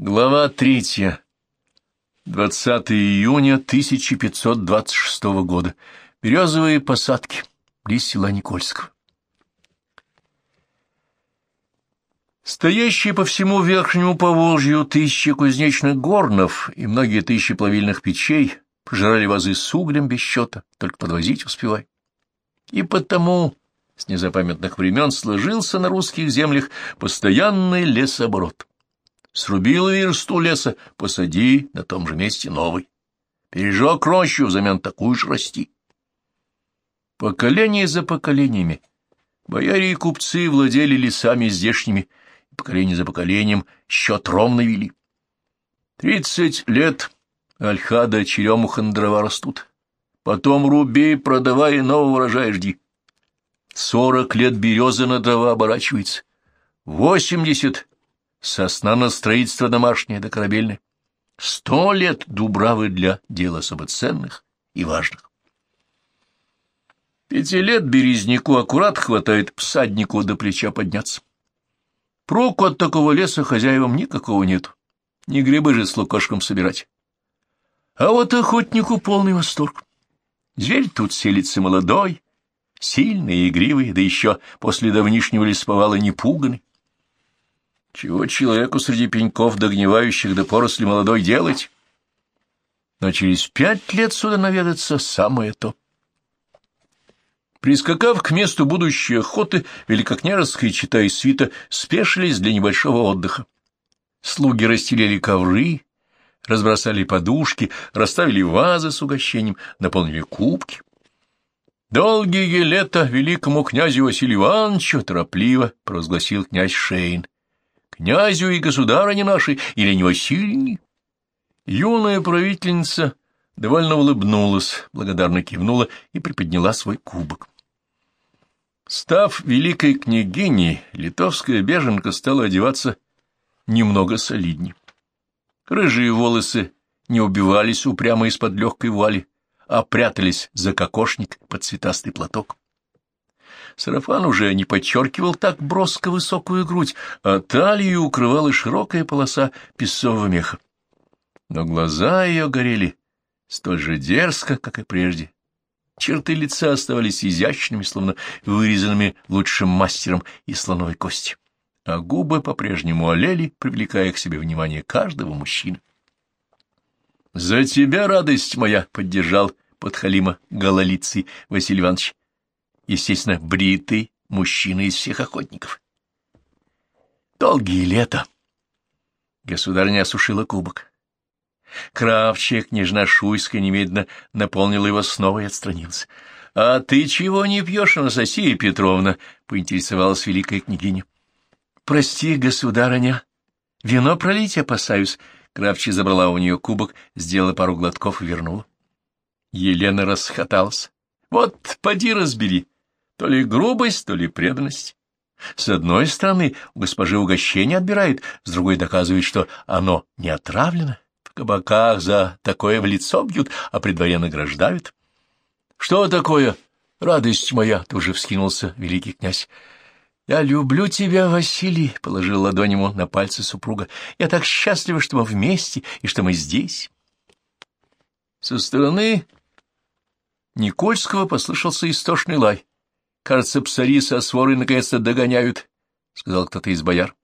Глава третья. 20 июня 1526 года. Березовые посадки. Близ села Никольского. Стоящие по всему верхнему Поволжью тысячи кузнечных горнов и многие тысячи плавильных печей пожирали вазы с углем без счета, только подвозить успевай. И потому с незапамятных времен сложился на русских землях постоянный лесооборот. Срубил версту леса, посади на том же месте новый. Пережег рощу, взамен такую же расти. Поколение за поколениями бояре и купцы владели лесами здешними, и поколение за поколением счет ровно вели. Тридцать лет ольхада черемуха на дрова растут. Потом руби, продавай, нового урожая жди. Сорок лет береза на дрова оборачивается. Восемьдесят сосна на строительство домашнее да корабельное. Сто лет дубравы для дел особо ценных и важных. Пяти лет березняку аккурат хватает всаднику до плеча подняться. Проку от такого леса хозяевам никакого нет. Не грибы же с лукошком собирать. А вот охотнику полный восторг. Зверь тут селится молодой, сильный и игривый, да еще после давнишнего лесповала не пуганный. Чего человеку среди пеньков догнивающих до поросли молодой делать? Но через пять лет сюда наведаться самое то. Прискакав к месту будущей охоты, великокняжеская чита и свита спешились для небольшого отдыха. Слуги расстелили ковры, разбросали подушки, расставили вазы с угощением, наполнили кубки. «Долгие лета великому князю Василию Ивановичу!» — торопливо провозгласил князь Шейн князю и государыне нашей, или не Васильевне? Юная правительница довольно улыбнулась, благодарно кивнула и приподняла свой кубок. Став великой княгиней, литовская беженка стала одеваться немного солиднее. Рыжие волосы не убивались упрямо из-под легкой вуали, а прятались за кокошник под цветастый платок. Сарафан уже не подчеркивал так броско высокую грудь, а талию укрывала широкая полоса песового меха. Но глаза ее горели столь же дерзко, как и прежде. Черты лица оставались изящными, словно вырезанными лучшим мастером из слоновой кости, а губы по-прежнему олели, привлекая к себе внимание каждого мужчины. — За тебя, радость моя! — поддержал подхалима гололицый Василий Иванович естественно, бритый мужчина из всех охотников. Долгие лета. Государыня осушила кубок. Кравчая, княжна Шуйская, немедленно наполнила его снова и отстранился. — А ты чего не пьешь, Анастасия Петровна? — поинтересовалась великая княгиня. — Прости, государыня, вино пролить опасаюсь. Кравчий забрала у нее кубок, сделала пару глотков и вернула. Елена расхоталась. — Вот, поди разбери. То ли грубость, то ли преданность. С одной стороны, у госпожи угощение отбирает, с другой доказывает, что оно не отравлено. В кабаках за такое в лицо бьют, а при дворе награждают. — Что такое, радость моя? — тоже вскинулся великий князь. — Я люблю тебя, Василий, — положил ладонь ему на пальцы супруга. — Я так счастлива, что мы вместе и что мы здесь. Со стороны Никольского послышался истошный лай. Кажется, псари со сворой наконец-то догоняют, — сказал кто-то из бояр.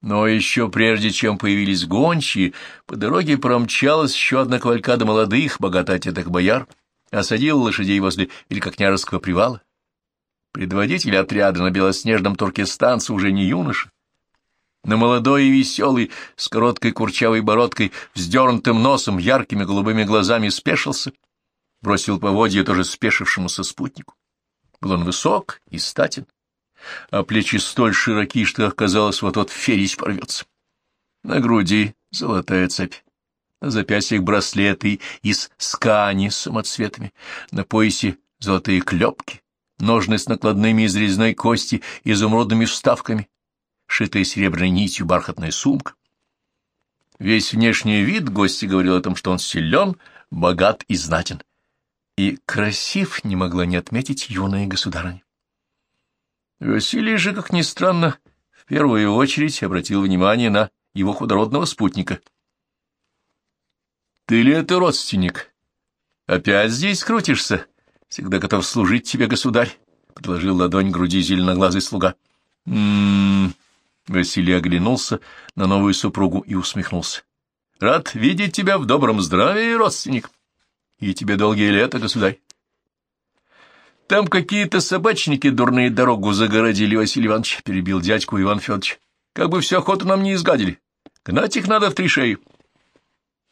Но еще прежде, чем появились гончие, по дороге промчалась еще одна кавалькада молодых, богато одетых бояр, осадила лошадей возле великокняжеского привала. Предводитель отряда на белоснежном туркестанце уже не юноша, но молодой и веселый, с короткой курчавой бородкой, вздернутым носом, яркими голубыми глазами спешился, бросил поводья тоже спешившемуся спутнику. Был он высок и статен, а плечи столь широки, что, казалось, вот-вот ферись порвется. На груди золотая цепь, на запястьях браслеты из скани с самоцветами, на поясе золотые клепки, ножны с накладными из резной кости и изумрудными вставками, шитая серебряной нитью бархатная сумка. Весь внешний вид гостя говорил о том, что он силен, богат и знатен и красив не могла не отметить юная государыня. Василий же, как ни странно, в первую очередь обратил внимание на его худородного спутника. — Ты ли это родственник? Опять здесь крутишься? Всегда готов служить тебе, государь, — предложил ладонь груди зеленоглазый слуга. «М-м-м...» Василий оглянулся на новую супругу и усмехнулся. — Рад видеть тебя в добром здравии, родственник. И тебе долгие лета, государь. Там какие-то собачники дурные дорогу загородили, Василий Иванович, — перебил дядьку Иван Федорович. Как бы всю охоту нам не изгадили. Гнать их надо в три шеи.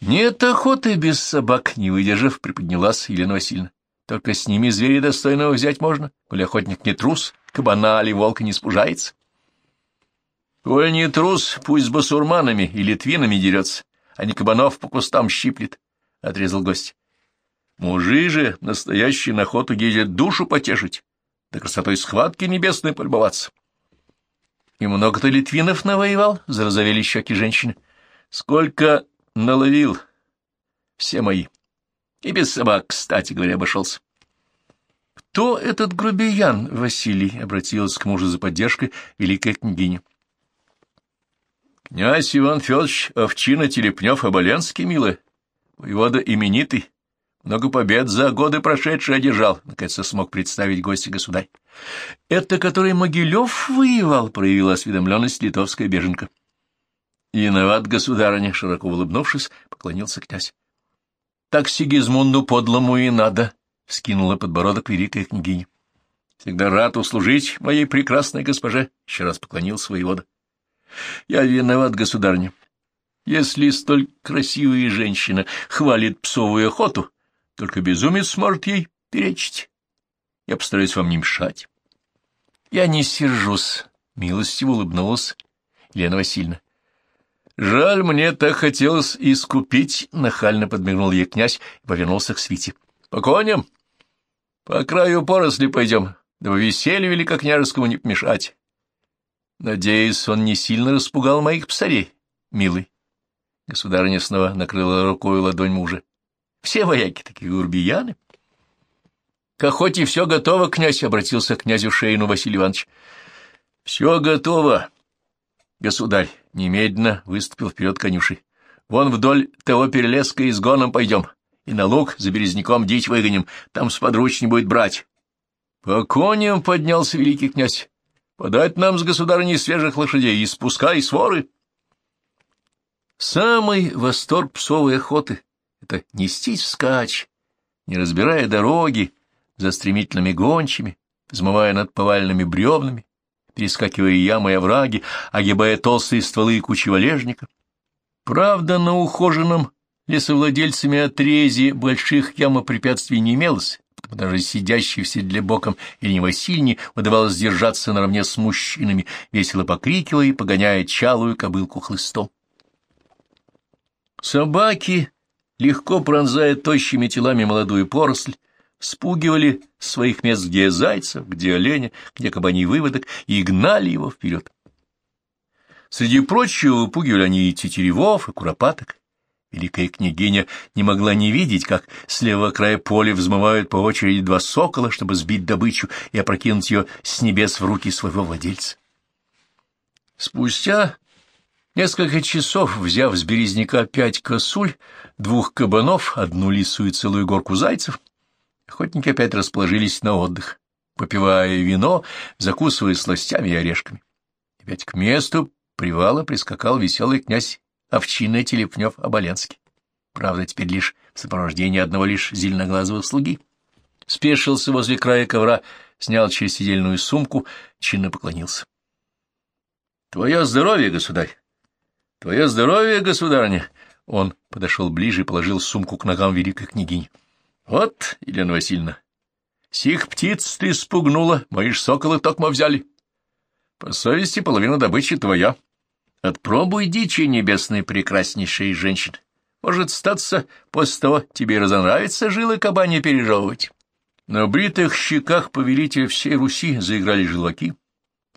Нет охоты без собак, не выдержав, приподнялась Елена Васильевна. Только с ними звери достойного взять можно, коли охотник не трус, кабана или волка не спужается. Коль не трус, пусть с басурманами и литвинами дерется, а не кабанов по кустам щиплет, — отрезал гость. Мужи же, настоящие на охоту, ездят душу потешить, да красотой схватки небесной полюбоваться. И много ты литвинов навоевал? — зарозовели щеки женщины. — Сколько наловил? Все мои. И без собак, кстати говоря, обошелся. — Кто этот грубиян, Василий? — обратилась к мужу за поддержкой великая княгиня. — Князь Иван Федорович Овчина Телепнев-Оболенский, милая, воевода именитый, много побед за годы прошедшие одержал, — наконец смог представить гостя государь. — Это который Могилев воевал, — проявила осведомленность литовская беженка. — Виноват, государыня, — широко улыбнувшись, поклонился князь. — Так Сигизмунду подлому и надо, — вскинула подбородок великая княгиня. — Всегда рад услужить моей прекрасной госпоже, — еще раз поклонился воевода. — Я виноват, государыня. Если столь красивая женщина хвалит псовую охоту, только безумец сможет ей перечить. Я постараюсь вам не мешать. Я не сержусь, — милостиво улыбнулась Лена Васильевна. Жаль, мне так хотелось искупить, — нахально подмигнул ей князь и повернулся к свите. — По коням? По краю поросли пойдем, дабы веселью великокняжескому не помешать. Надеюсь, он не сильно распугал моих псарей, милый. Государыня снова накрыла рукой ладонь мужа. Все вояки такие урбияны. — К охоте все готово, князь, — обратился к князю Шейну Василий Иванович. — Все готово. Государь немедленно выступил вперед конюшей. — Вон вдоль того перелеска изгоном пойдем, и на луг за березняком дичь выгоним, там сподручней будет брать. — По коням поднялся великий князь. Подать нам с государыней свежих лошадей и спускай своры. Самый восторг псовой охоты это нестись вскачь, не разбирая дороги, за стремительными гончими, взмывая над повальными бревнами, перескакивая ямы и овраги, огибая толстые стволы и кучи валежника. Правда, на ухоженном лесовладельцами отрезе больших ям препятствий не имелось, потому даже сидящий в седле боком Ильне Васильевне удавалось сдержаться наравне с мужчинами, весело покрикивая и погоняя чалую кобылку хлыстом. Собаки легко пронзая тощими телами молодую поросль, спугивали своих мест где зайцев, где оленя, где кабаний выводок, и гнали его вперед. Среди прочего выпугивали они и тетеревов, и куропаток. Великая княгиня не могла не видеть, как с левого края поля взмывают по очереди два сокола, чтобы сбить добычу и опрокинуть ее с небес в руки своего владельца. Спустя Несколько часов, взяв с березняка пять косуль, двух кабанов, одну лису и целую горку зайцев, охотники опять расположились на отдых, попивая вино, закусывая сластями и орешками. Опять к месту привала прискакал веселый князь Овчинный Телепнев-Оболенский. Правда, теперь лишь в сопровождении одного лишь зеленоглазого слуги. Спешился возле края ковра, снял через сидельную сумку, чинно поклонился. — Твое здоровье, государь! — Твое здоровье, государыня! Он подошел ближе и положил сумку к ногам великой княгини. — Вот, Елена Васильевна, сих птиц ты спугнула, мои ж соколы токмо взяли. По совести половина добычи твоя. Отпробуй дичи небесной прекраснейшей женщины. Может, статься, после того тебе разонравится жилы кабани пережевывать. На бритых щеках повелителя всей Руси заиграли желваки.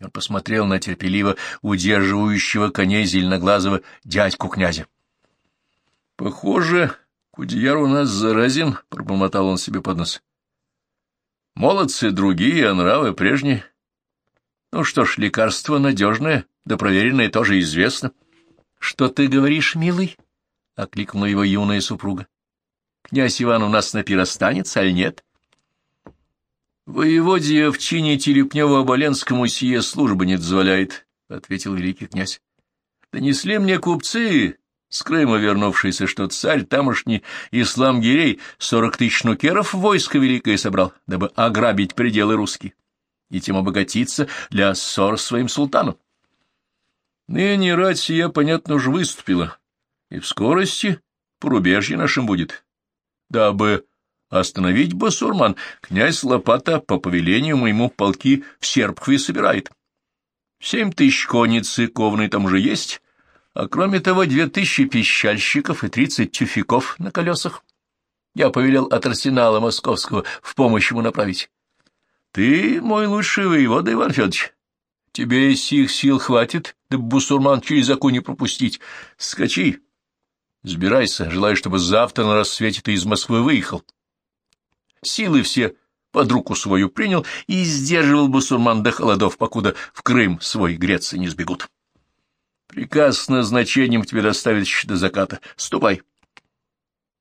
Он посмотрел на терпеливо удерживающего коней зеленоглазого дядьку князя. — Похоже, Кудеяр у нас заразен, — пробормотал он себе под нос. — Молодцы другие, а нравы прежние. Ну что ж, лекарство надежное, да проверенное тоже известно. — Что ты говоришь, милый? — окликнула его юная супруга. — Князь Иван у нас на пир останется, аль нет? — Воеводия в чине Телепнева-Оболенскому сие службы не дозволяет, — ответил великий князь. — Донесли мне купцы, с Крыма вернувшийся, что царь тамошний Ислам-Гирей сорок тысяч нукеров войско великое собрал, дабы ограбить пределы русские и тем обогатиться для ссор своим султаном. Ныне рать сия, понятно, уж выступила, и в скорости порубежье нашим будет. Дабы остановить басурман, князь Лопата по повелению моему полки в Серпхве собирает. Семь тысяч конницы ковной там уже есть, а кроме того две тысячи пищальщиков и тридцать тюфяков на колесах. Я повелел от арсенала московского в помощь ему направить. Ты мой лучший воевода, Иван Федорович. Тебе сих сил хватит, да бусурман через оку не пропустить. Скачи, сбирайся, желаю, чтобы завтра на рассвете ты из Москвы выехал. Силы все под руку свою принял и сдерживал бусурман до холодов, покуда в Крым свой греться не сбегут. Приказ с назначением тебе доставить еще до заката. Ступай.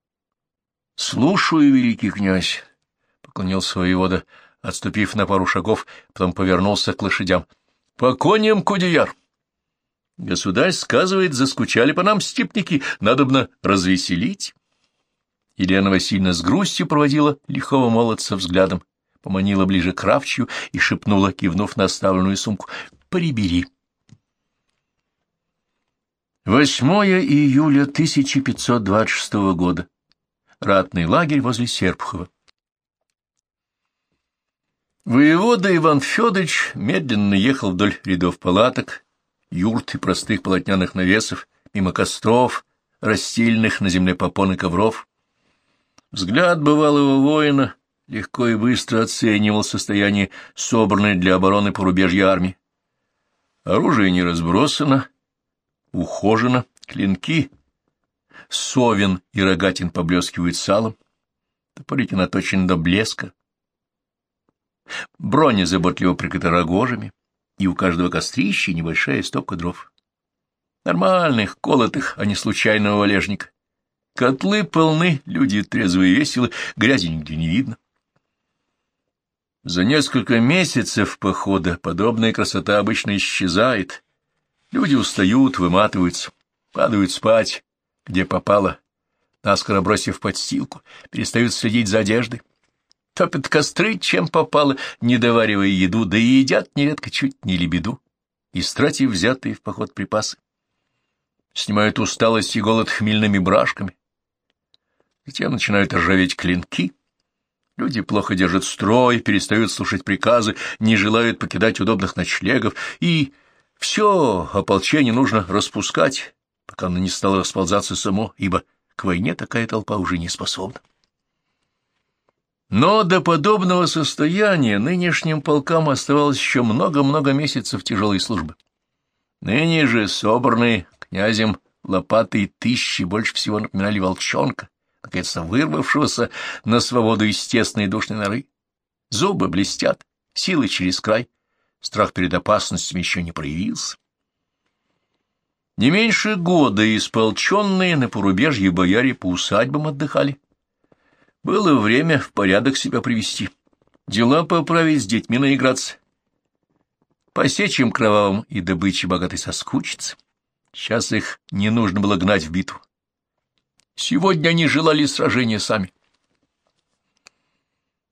— Слушаю, великий князь, — поклонился воевода, отступив на пару шагов, потом повернулся к лошадям. — По коням, Кудеяр! Государь сказывает, заскучали по нам степники, надобно развеселить. Елена Васильевна с грустью проводила лихого молодца взглядом, поманила ближе к Равчью и шепнула, кивнув на оставленную сумку, — «Прибери». 8 июля 1526 года. Ратный лагерь возле Серпухова. Воевода Иван Федорович медленно ехал вдоль рядов палаток, юрт и простых полотняных навесов, мимо костров, расстеленных на земле попон и ковров. Взгляд бывалого воина легко и быстро оценивал состояние собранной для обороны порубежья армии. Оружие не разбросано, ухожено, клинки, совин и рогатин поблескивают салом, топорики наточены до блеска, броня заботливо прикрыта рогожами, и у каждого кострища небольшая стопка дров. Нормальных, колотых, а не случайного валежника. Котлы полны, люди трезвые и веселы, грязи нигде не видно. За несколько месяцев похода подобная красота обычно исчезает, Люди устают, выматываются, падают спать, где попало, наскоро бросив подстилку, перестают следить за одеждой. Топят костры, чем попало, не доваривая еду, да и едят нередко чуть не лебеду, истратив взятые в поход припасы. Снимают усталость и голод хмельными брашками. Затем начинают ржаветь клинки. Люди плохо держат строй, перестают слушать приказы, не желают покидать удобных ночлегов и все ополчение нужно распускать, пока оно не стало расползаться само, ибо к войне такая толпа уже не способна. Но до подобного состояния нынешним полкам оставалось еще много-много месяцев тяжелой службы. Ныне же собранные князем лопаты тысячи больше всего напоминали волчонка, наконец-то вырвавшегося на свободу из тесной душной норы. Зубы блестят, силы через край, страх перед опасностями еще не проявился. Не меньше года исполченные на порубежье бояре по усадьбам отдыхали. Было время в порядок себя привести, дела поправить, с детьми наиграться. По сечам кровавым и добыче богатой соскучиться. Сейчас их не нужно было гнать в битву. Сегодня они желали сражения сами.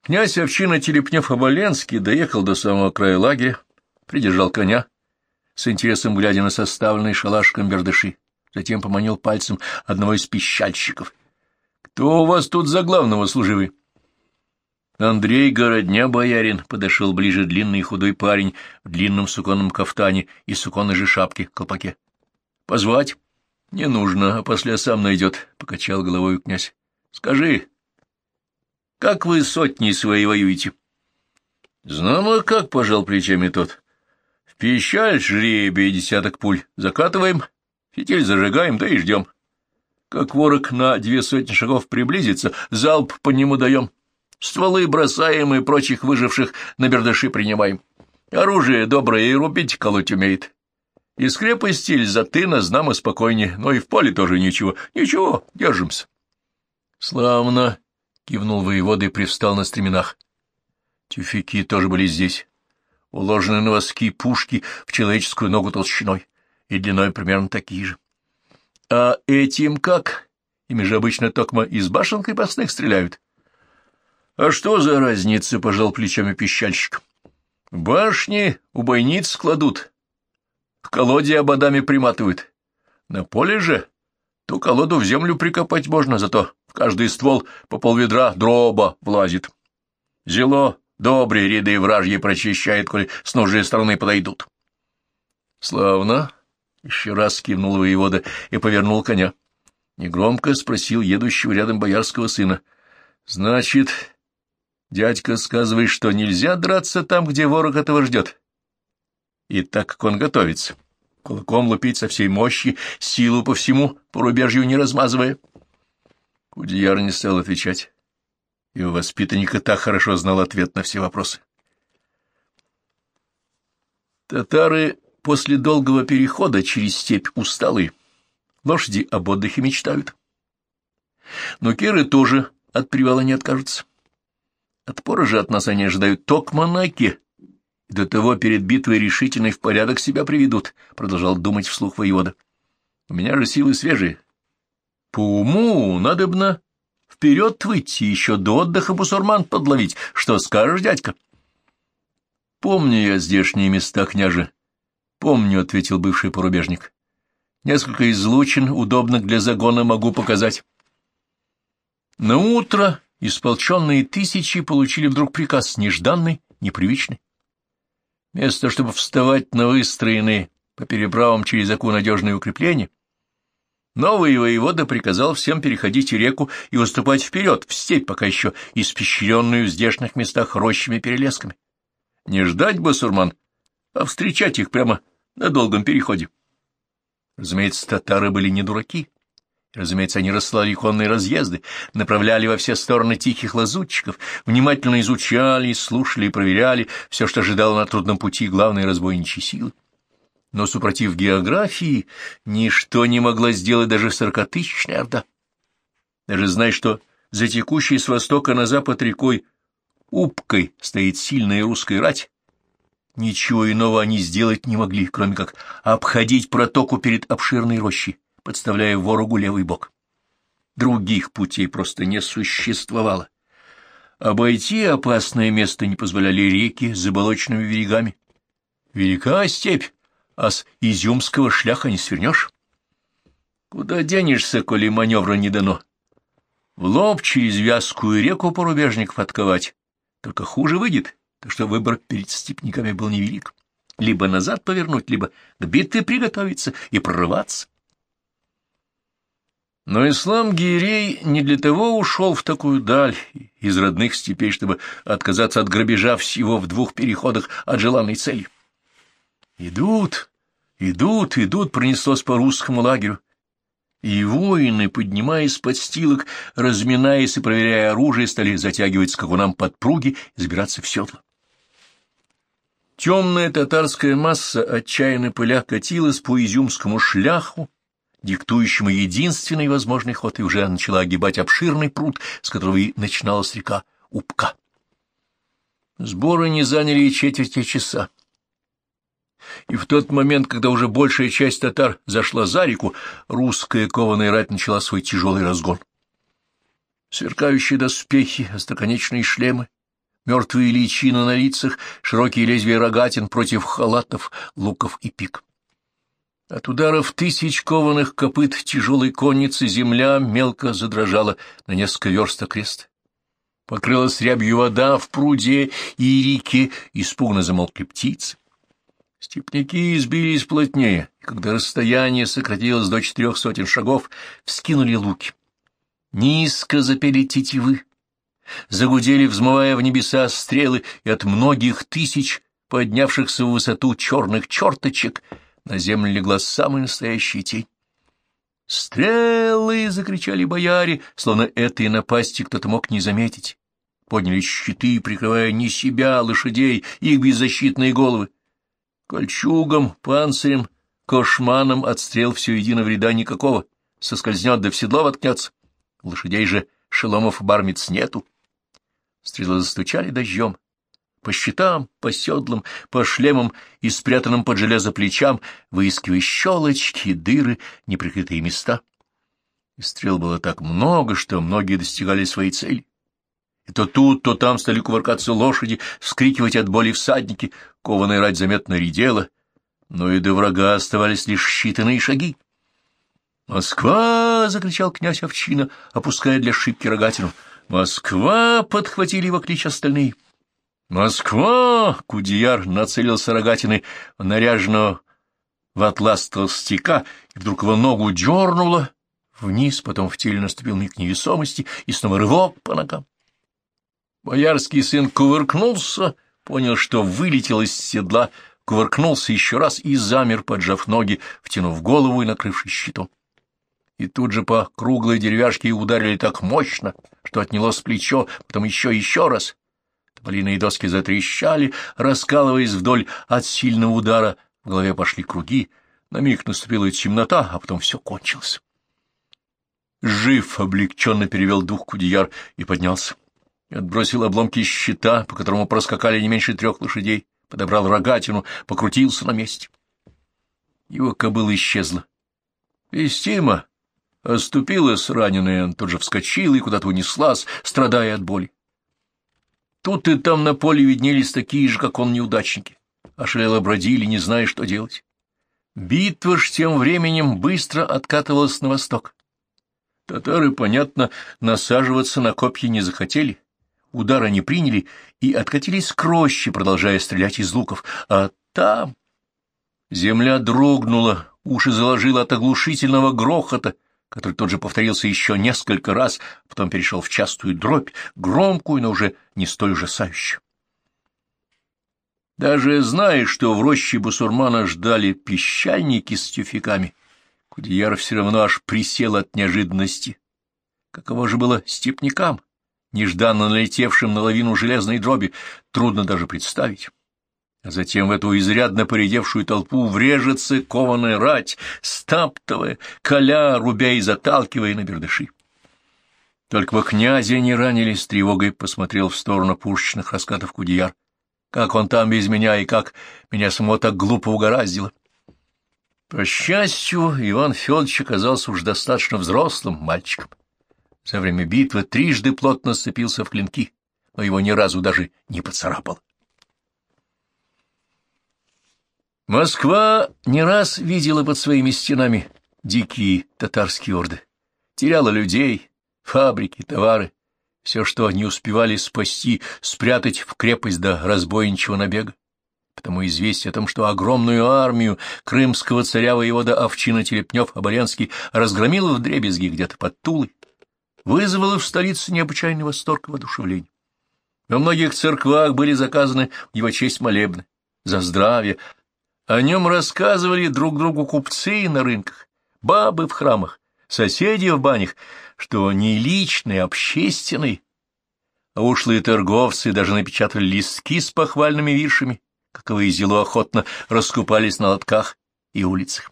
Князь Овчина Телепнев-Оболенский доехал до самого края лагеря, придержал коня, с интересом глядя на составленный шалаш камбердыши, затем поманил пальцем одного из пищальщиков. — Кто у вас тут за главного служивый? Андрей Городня, боярин, подошел ближе длинный худой парень в длинном суконном кафтане и суконной же шапке, колпаке. — Позвать? — Не нужно, а после сам найдет, — покачал головой князь. — Скажи, как вы сотни свои воюете? — Знамо как, — пожал плечами тот. — В пищаль жребий десяток пуль закатываем, фитиль зажигаем, да и ждем. Как ворог на две сотни шагов приблизится, залп по нему даем. Стволы бросаем и прочих выживших на бердыши принимаем. Оружие доброе и рубить колоть умеет. Из крепости Эльзатына знамо спокойнее, но и в поле тоже ничего. Ничего, держимся. — Славно, — кивнул воевода и привстал на стременах. Тюфяки тоже были здесь, уложены на воски пушки в человеческую ногу толщиной и длиной примерно такие же. — А этим как? Ими же обычно токмо из башен крепостных стреляют. — А что за разница? — пожал плечами пищальщик. — Башни у бойниц кладут, в колоде ободами приматывают. На поле же ту колоду в землю прикопать можно, зато в каждый ствол по полведра дроба влазит. Зело добрые ряды вражьи прочищает, коли с нужной стороны подойдут. — Славно! — еще раз кивнул воевода и повернул коня. Негромко спросил едущего рядом боярского сына. — Значит, дядька сказывает, что нельзя драться там, где ворог этого ждет? И так как он готовится, кулаком лупить со всей мощи, силу по всему порубежью не размазывая. Кудияр не стал отвечать. Его воспитанник и так хорошо знал ответ на все вопросы. Татары после долгого перехода через степь усталые, лошади об отдыхе мечтают. Но керы тоже от привала не откажутся. Отпора же от нас они ожидают токманаки. До того перед битвой решительно в порядок себя приведут, — продолжал думать вслух воевода. У меня же силы свежие. По уму надобно Вперед выйти, еще до отдыха бусурман подловить. Что скажешь, дядька? — Помню я здешние места, княже. — Помню, — ответил бывший порубежник. — Несколько излучин, удобных для загона, могу показать. На утро исполченные тысячи получили вдруг приказ нежданный, непривычный. Вместо, чтобы вставать на выстроенные по переправам через Аку надежные укрепления, Новый воевода приказал всем переходить реку и выступать вперед, в степь, пока еще испещренную в здешних местах рощами-перелесками. Не ждать басурман, а встречать их прямо на долгом переходе. Разумеется, татары были не дураки. Разумеется, они расслали конные разъезды, направляли во все стороны тихих лазутчиков, внимательно изучали, слушали и проверяли все, что ожидало на трудном пути главной разбойничьей силы но, супротив географии, ничто не могла сделать даже сорокатысячная орда. Даже зная, что за текущей с востока на запад рекой Упкой стоит сильная русская рать, ничего иного они сделать не могли, кроме как обходить протоку перед обширной рощей, подставляя ворогу левый бок. Других путей просто не существовало. Обойти опасное место не позволяли реки с заболоченными берегами. Велика степь, а с изюмского шляха не свернешь. Куда денешься, коли маневра не дано? В лоб через вязкую реку порубежников отковать. Только хуже выйдет, так что выбор перед степниками был невелик. Либо назад повернуть, либо к битве приготовиться и прорываться. Но ислам Гирей не для того ушел в такую даль из родных степей, чтобы отказаться от грабежа всего в двух переходах от желанной цели. Идут, идут, идут, пронеслось по русскому лагерю. И воины, поднимаясь под стилок, разминаясь и проверяя оружие, стали затягивать скакунам подпруги и забираться в седло. Темная татарская масса, отчаянно пыля, катилась по изюмскому шляху, диктующему единственный возможный ход, и уже начала огибать обширный пруд, с которого и начиналась река Упка. Сборы не заняли и четверти часа и в тот момент, когда уже большая часть татар зашла за реку, русская кованая рать начала свой тяжелый разгон. Сверкающие доспехи, остроконечные шлемы, мертвые личины на лицах, широкие лезвия рогатин против халатов, луков и пик. От ударов тысяч кованых копыт тяжелой конницы земля мелко задрожала на несколько верст окрест. Покрылась рябью вода в пруде и реке, испуганно замолкли птицы. Степняки избились плотнее, и когда расстояние сократилось до четырех сотен шагов, вскинули луки. Низко запели тетивы, загудели, взмывая в небеса стрелы, и от многих тысяч поднявшихся в высоту черных черточек на землю легла самая настоящая тень. «Стрелы!» — закричали бояре, словно этой напасти кто-то мог не заметить. Подняли щиты, прикрывая не себя, а лошадей, их беззащитные головы. Кольчугам, панцирем, Кошманом отстрел все едино вреда никакого, соскользнет да в седло воткнется. Лошадей же шеломов бармиц нету. Стрелы застучали дождем. По щитам, по седлам, по шлемам и спрятанным под железо плечам, выискивая щелочки, дыры, неприкрытые места. И стрел было так много, что многие достигали своей цели. И то тут, то там стали кувыркаться лошади, вскрикивать от боли всадники, кованая рать заметно редела, но и до врага оставались лишь считанные шаги. «Москва!» — закричал князь Овчина, опуская для шибки рогатину. «Москва!» — подхватили его клич остальные. «Москва!» — Кудияр нацелился рогатиной наряженного в атлас толстяка, и вдруг его ногу дернуло вниз, потом в теле наступил миг невесомости, и снова рывок по ногам. Боярский сын кувыркнулся, понял, что вылетел из седла, кувыркнулся еще раз и замер, поджав ноги, втянув голову и накрывшись щитом. И тут же по круглой деревяшке ударили так мощно, что отняло с плечо, потом еще еще раз. Тополиные доски затрещали, раскалываясь вдоль от сильного удара, в голове пошли круги, на миг наступила темнота, а потом все кончилось. Жив облегченно перевел дух Кудияр и поднялся отбросил обломки щита, по которому проскакали не меньше трех лошадей, подобрал рогатину, покрутился на месте. Его кобыла исчезла. Истима оступилась раненая, он тут же вскочила и куда-то унеслась, страдая от боли. Тут и там на поле виднелись такие же, как он, неудачники. Ошалело бродили, не зная, что делать. Битва ж тем временем быстро откатывалась на восток. Татары, понятно, насаживаться на копья не захотели, удара не приняли и откатились к роще, продолжая стрелять из луков. А там... Земля дрогнула, уши заложила от оглушительного грохота, который тот же повторился еще несколько раз, потом перешел в частую дробь, громкую, но уже не столь ужасающую. Даже зная, что в роще Басурмана ждали пищальники с тюфяками, Кудеяр все равно аж присел от неожиданности. Каково же было степнякам, нежданно налетевшим на лавину железной дроби, трудно даже представить. Затем в эту изрядно поредевшую толпу врежется кованая рать, стаптывая, коля, рубя и заталкивая на бердыши. Только бы князя не ранили, с тревогой посмотрел в сторону пушечных раскатов Кудияр. Как он там без меня и как меня самого так глупо угораздило. По счастью, Иван Федорович оказался уж достаточно взрослым мальчиком. За время битвы трижды плотно сцепился в клинки, но его ни разу даже не поцарапал. Москва не раз видела под своими стенами дикие татарские орды. Теряла людей, фабрики, товары, все, что не успевали спасти, спрятать в крепость до разбойничего набега. Потому известие о том, что огромную армию крымского царя воевода Овчина Телепнев-Оборянский разгромил в дребезги где-то под Тулой, вызвало в столице необычайный восторг и воодушевление. Во многих церквах были заказаны в его честь молебны за здравие. О нем рассказывали друг другу купцы на рынках, бабы в храмах, соседи в банях, что не личный, а общественный. А ушлые торговцы даже напечатали листки с похвальными виршами, каковые зело охотно раскупались на лотках и улицах.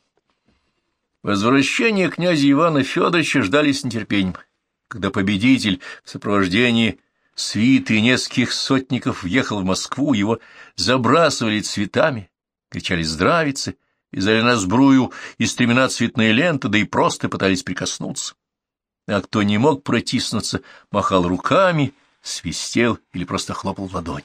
Возвращение князя Ивана Федоровича ждали с нетерпением когда победитель в сопровождении свиты нескольких сотников въехал в Москву, его забрасывали цветами, кричали «здравицы», вязали на сбрую из стремена цветные ленты, да и просто пытались прикоснуться. А кто не мог протиснуться, махал руками, свистел или просто хлопал в ладонь.